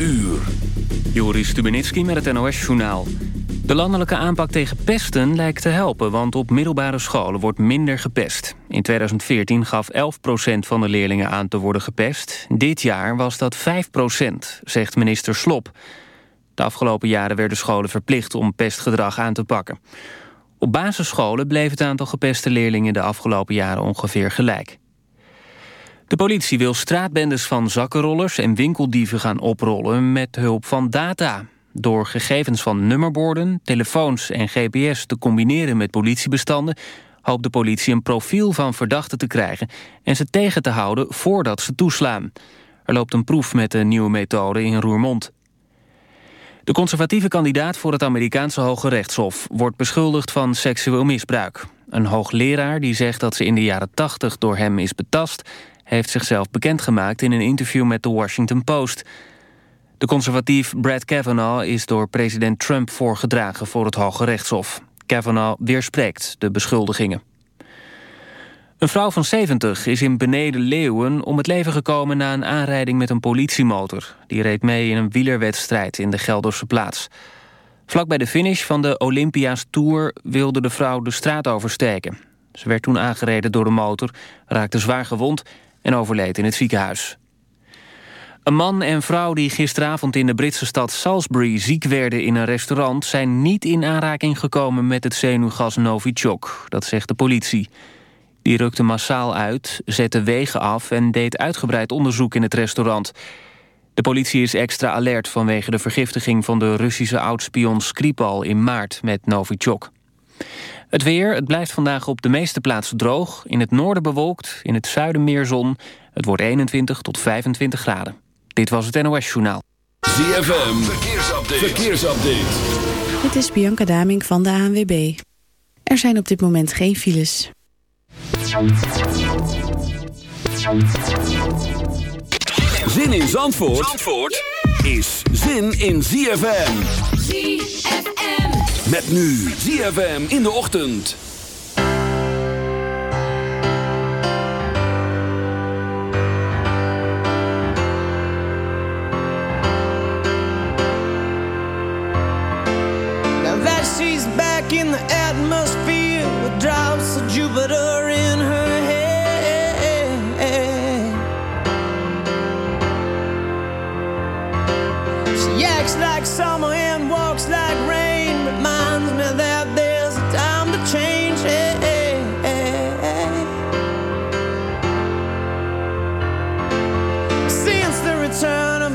uur. Joris Stubenitski met het NOS-journaal. De landelijke aanpak tegen pesten lijkt te helpen... want op middelbare scholen wordt minder gepest. In 2014 gaf 11% van de leerlingen aan te worden gepest. Dit jaar was dat 5% zegt minister Slop. De afgelopen jaren werden scholen verplicht om pestgedrag aan te pakken. Op basisscholen bleef het aantal gepeste leerlingen... de afgelopen jaren ongeveer gelijk. De politie wil straatbendes van zakkenrollers en winkeldieven gaan oprollen met hulp van data. Door gegevens van nummerborden, telefoons en gps te combineren met politiebestanden... hoopt de politie een profiel van verdachten te krijgen... en ze tegen te houden voordat ze toeslaan. Er loopt een proef met de nieuwe methode in Roermond. De conservatieve kandidaat voor het Amerikaanse Hoge Rechtshof... wordt beschuldigd van seksueel misbruik. Een hoogleraar die zegt dat ze in de jaren 80 door hem is betast heeft zichzelf bekendgemaakt in een interview met de Washington Post. De conservatief Brad Kavanaugh is door president Trump voorgedragen voor het Hoge Rechtshof. Kavanaugh weerspreekt de beschuldigingen. Een vrouw van 70 is in Beneden Leeuwen om het leven gekomen na een aanrijding met een politiemotor. Die reed mee in een wielerwedstrijd in de Gelderse plaats. Vlak bij de finish van de Olympia's Tour wilde de vrouw de straat oversteken. Ze werd toen aangereden door de motor, raakte zwaar gewond en overleed in het ziekenhuis. Een man en vrouw die gisteravond in de Britse stad Salisbury ziek werden in een restaurant... zijn niet in aanraking gekomen met het zenuwgas Novichok, dat zegt de politie. Die rukte massaal uit, zette wegen af en deed uitgebreid onderzoek in het restaurant. De politie is extra alert vanwege de vergiftiging van de Russische oudspion Skripal in maart met Novichok. Het weer, het blijft vandaag op de meeste plaatsen droog. In het noorden bewolkt, in het zuiden meer zon. Het wordt 21 tot 25 graden. Dit was het NOS Journaal. ZFM, verkeersupdate. verkeersupdate. Dit is Bianca Daming van de ANWB. Er zijn op dit moment geen files. Zin in Zandvoort, Zandvoort is zin in ZFM. ZFM. Met nu ZFM in de ochtend. Now that she's back in the atmosphere with drops of Jupiter in her head. She acts like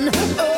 done. Oh.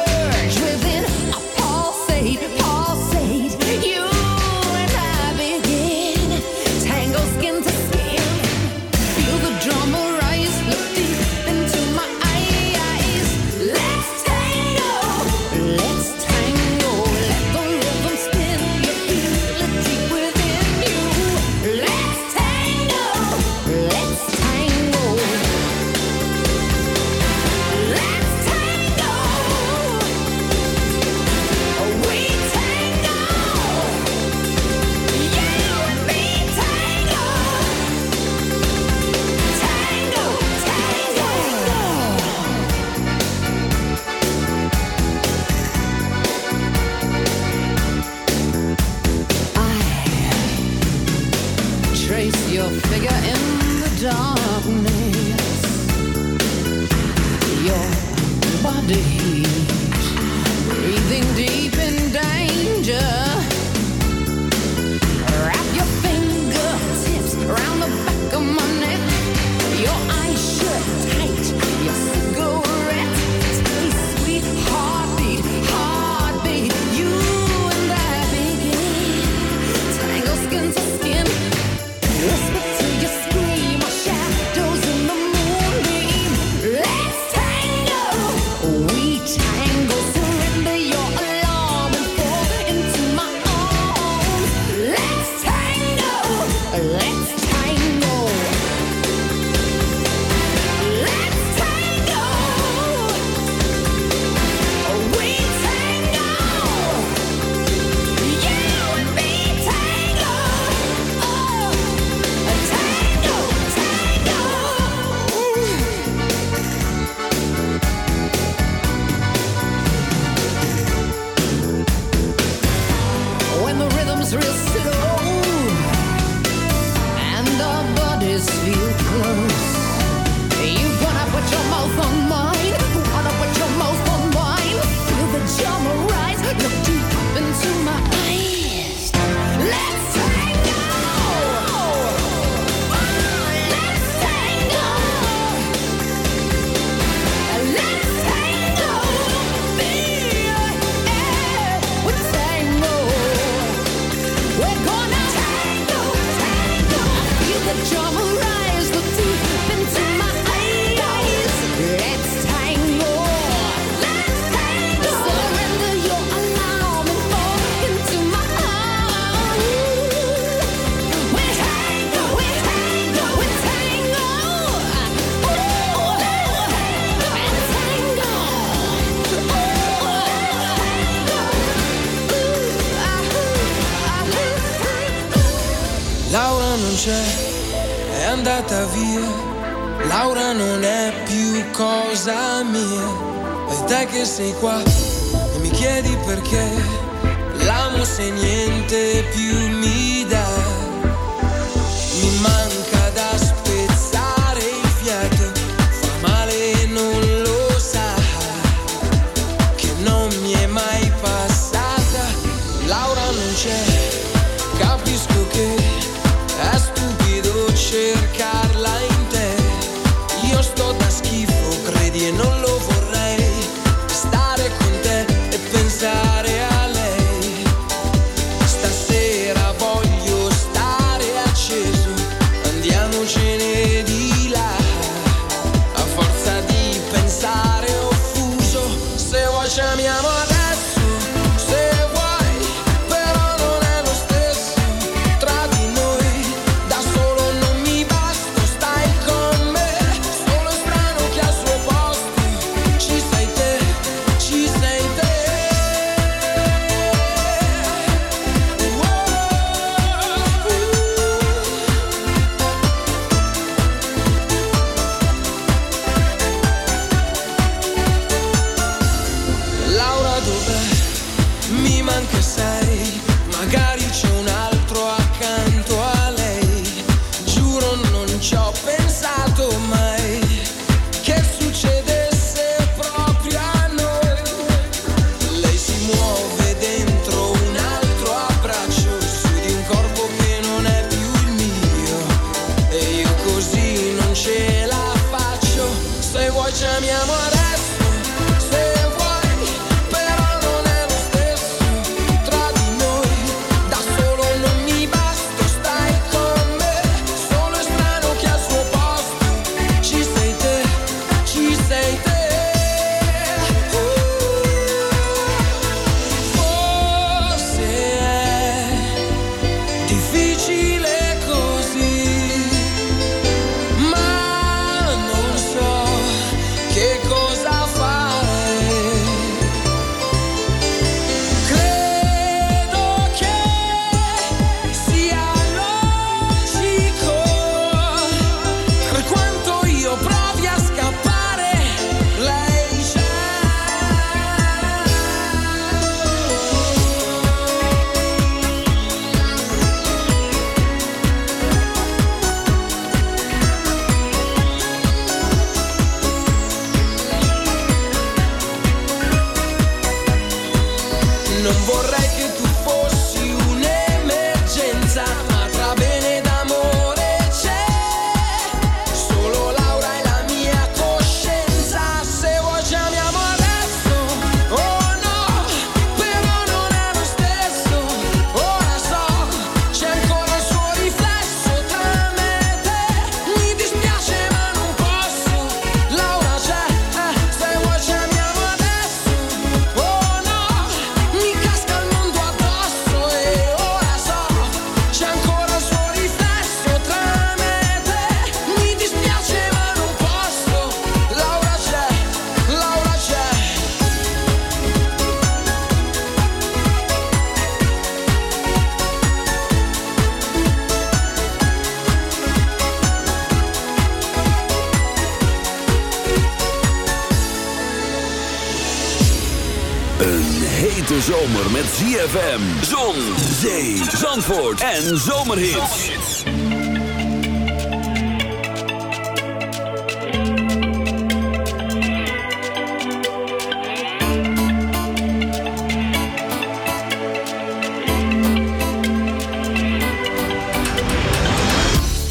ZFM, Zon, Zee, Zandvoort en Zomerhits.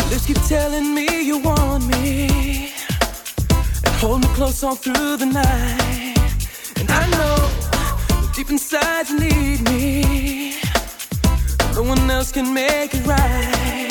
Lips keep telling me you want me. And hold me close all through the night. And I know Deep inside, you need me. No one else can make it right.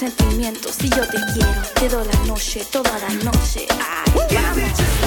sentimientos si yo te quiero. Te doy la noche toda la noche. Ay vamos.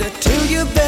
that to you.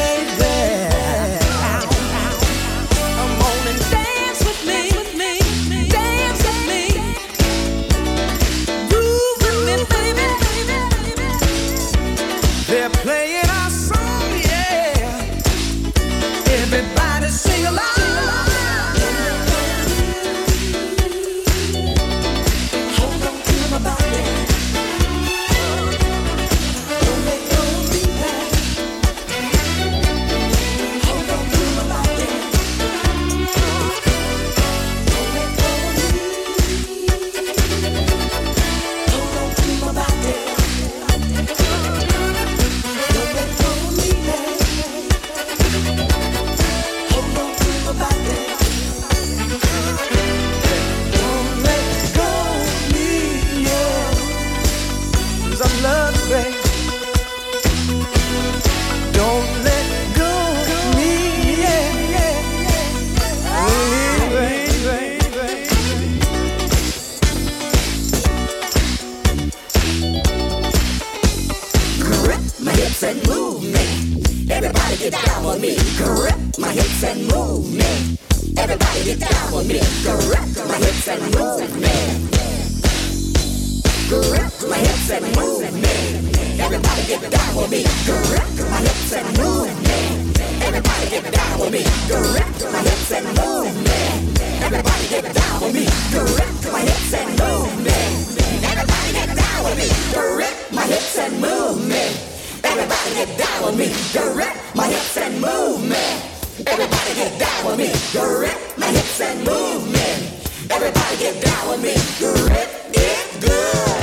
get down with me. Grip it good.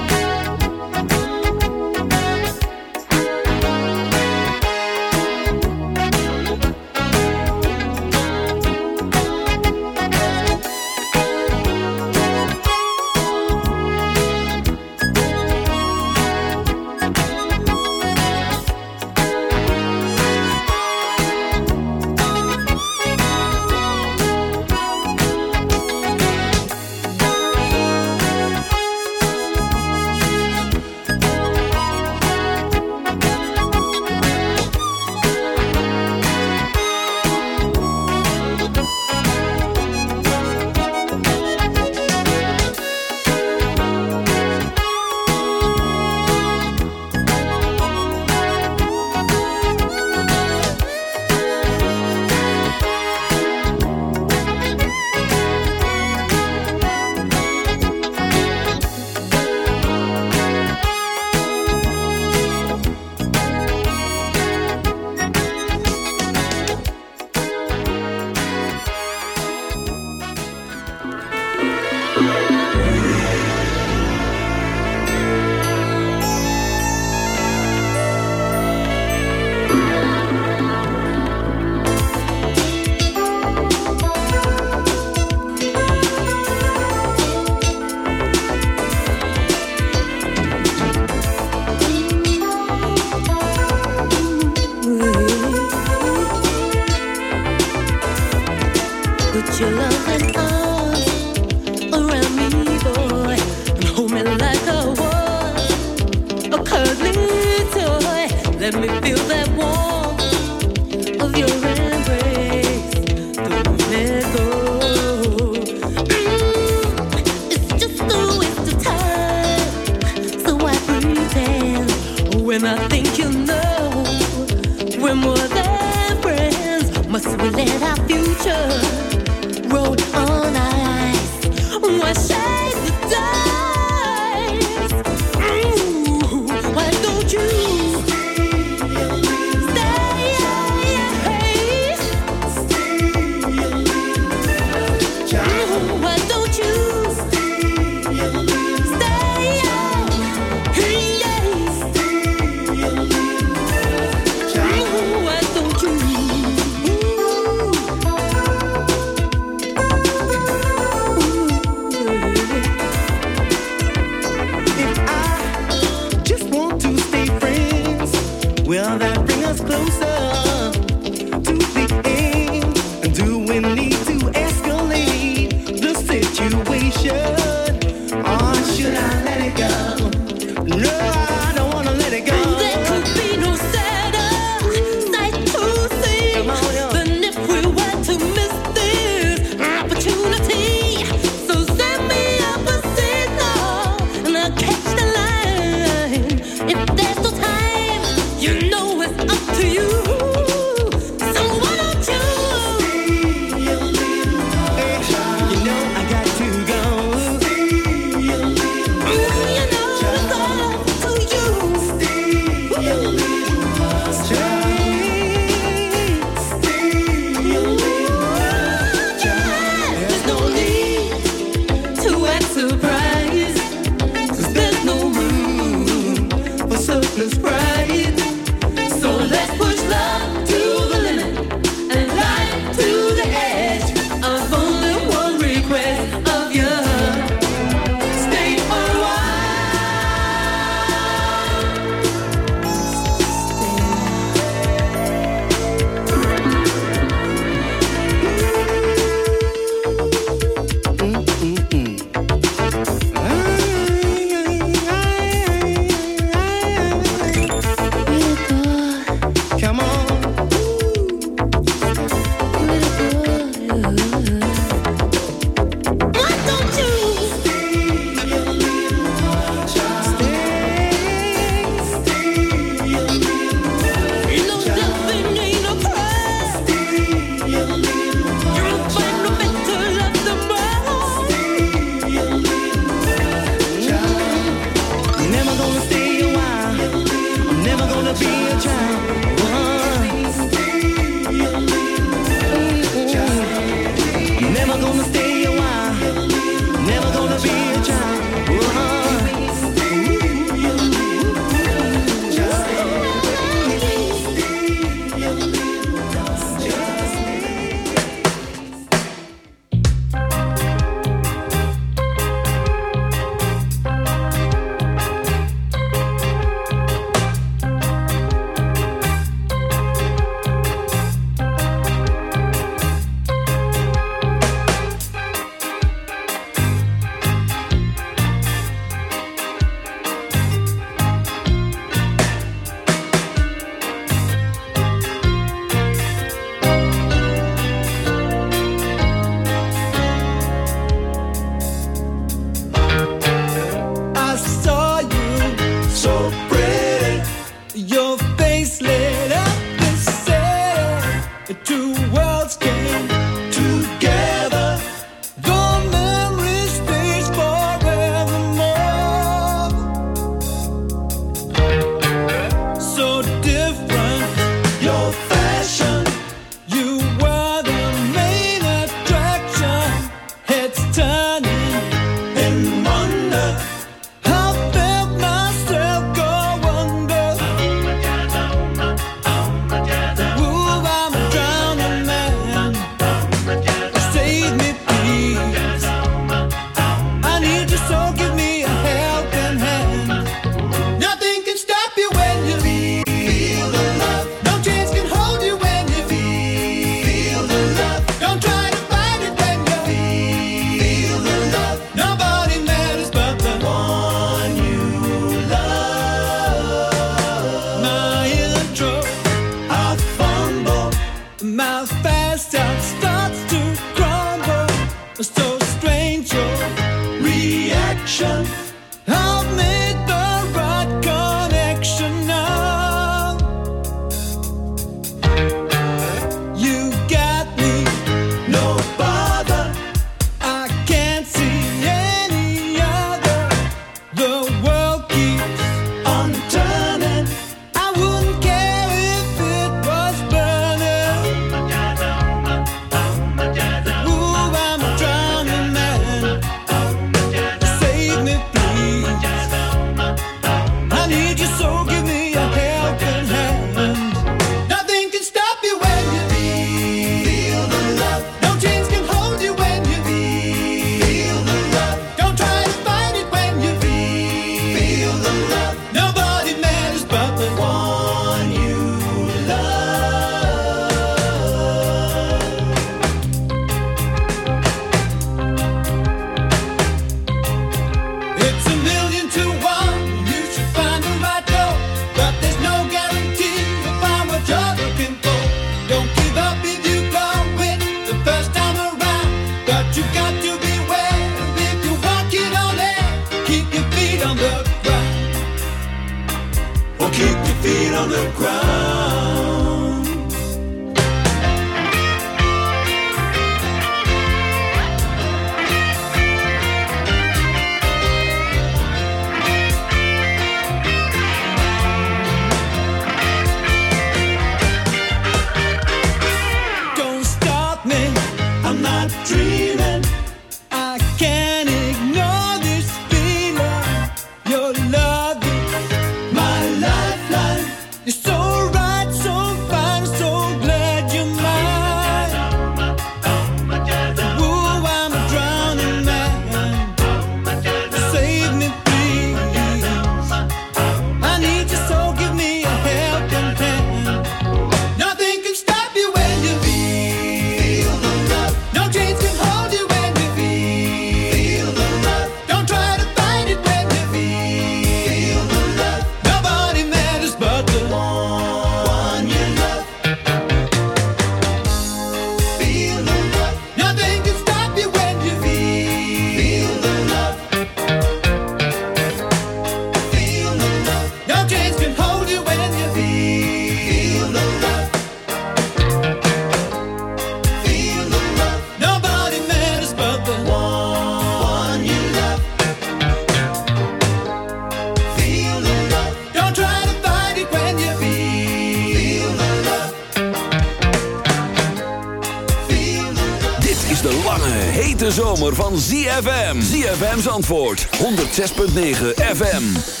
ZFM's antwoord. 106.9 FM.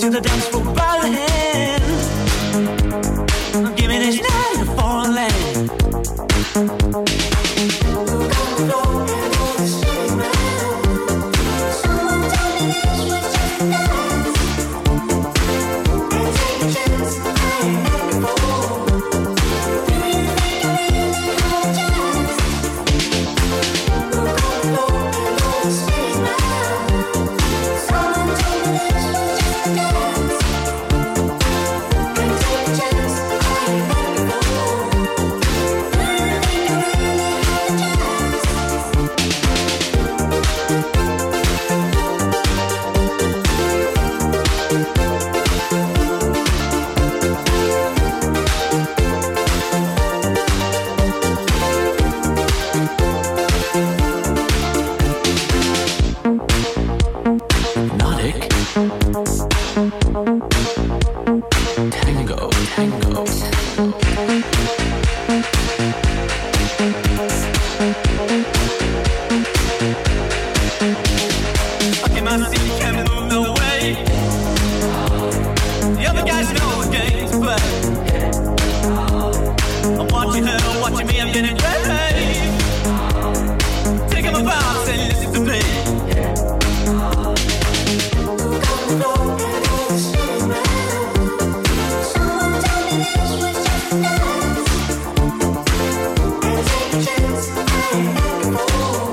To the dance floor oh, oh.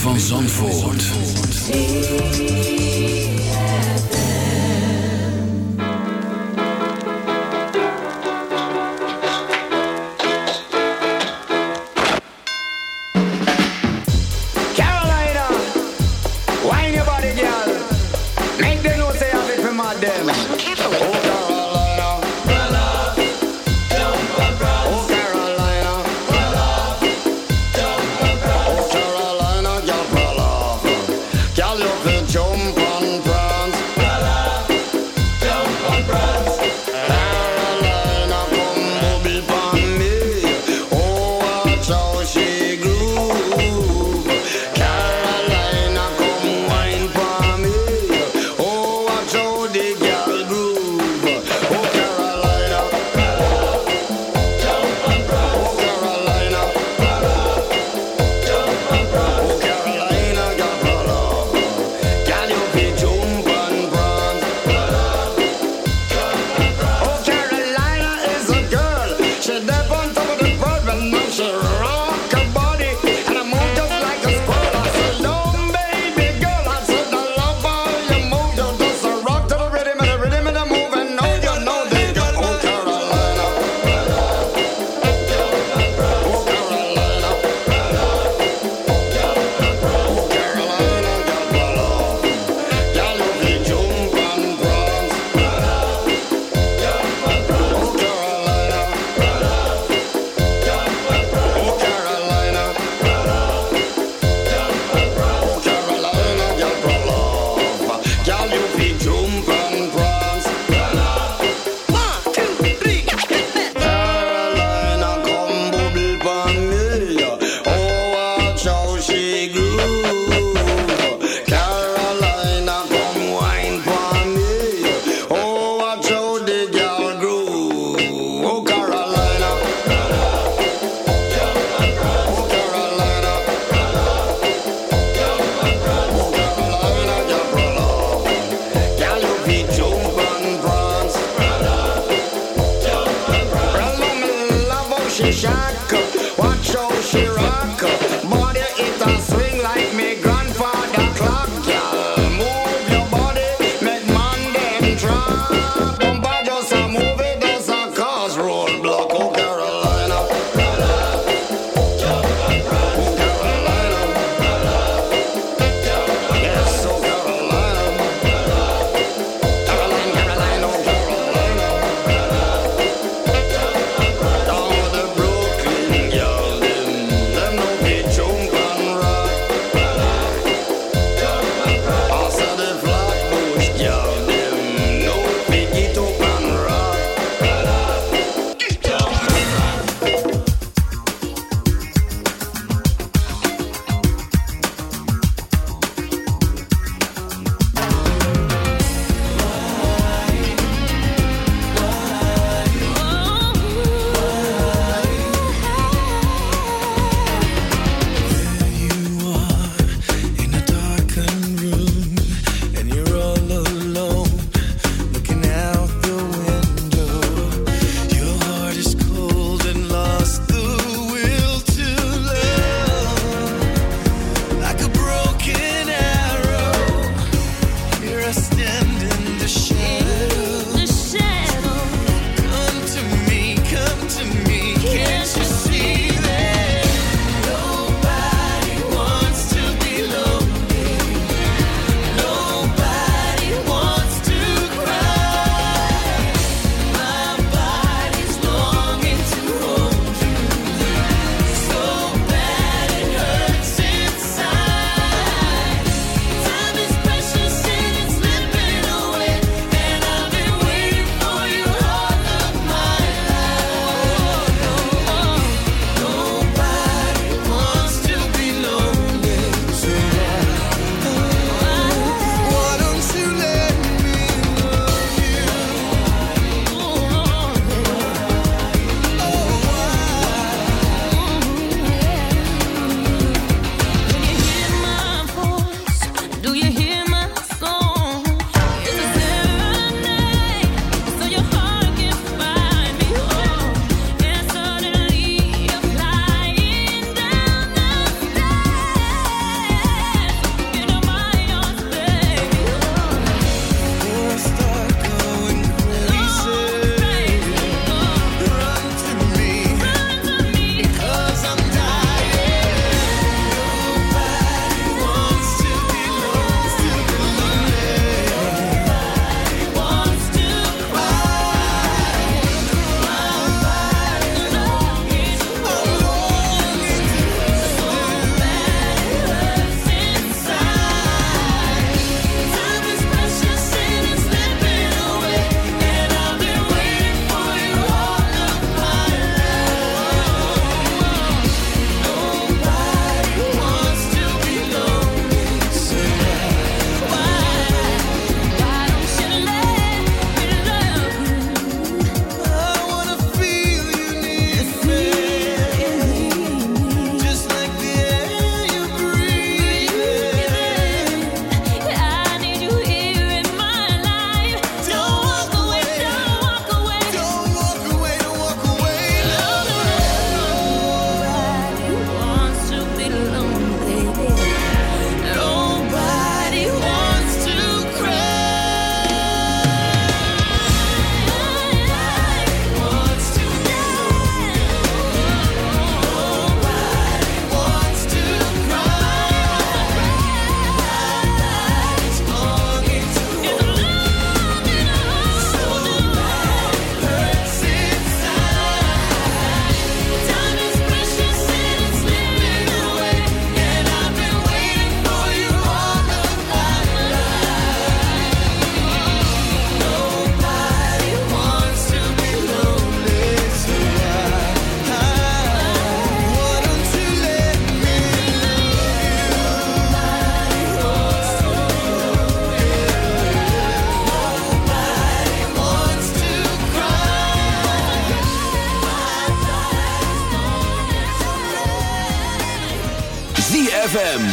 Van Zandvoort.